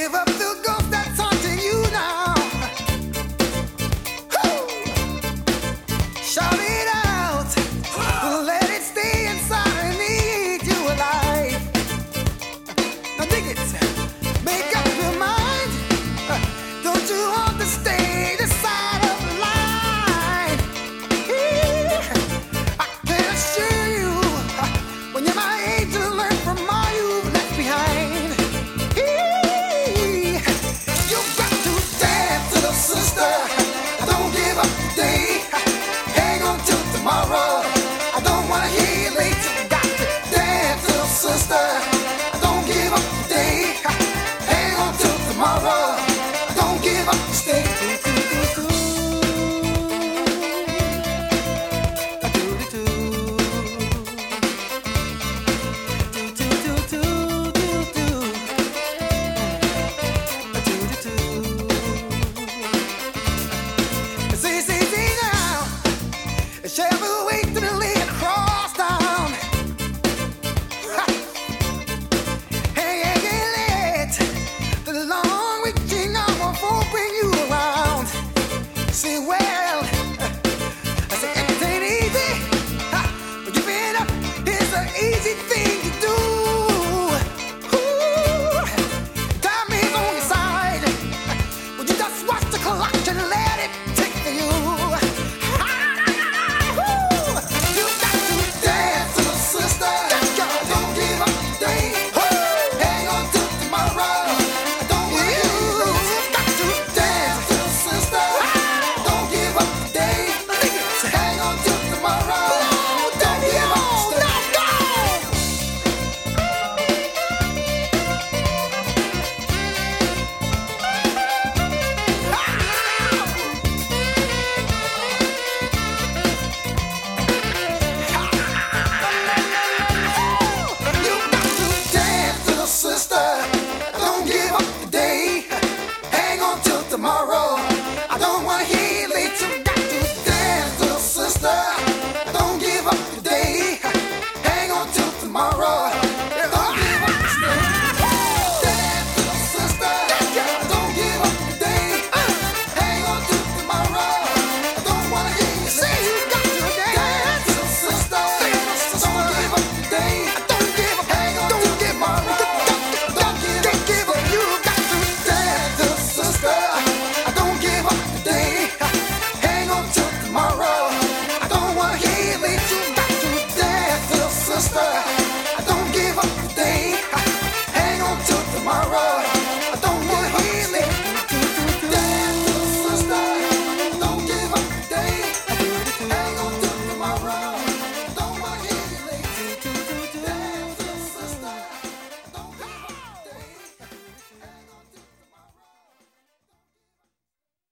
give up. It's.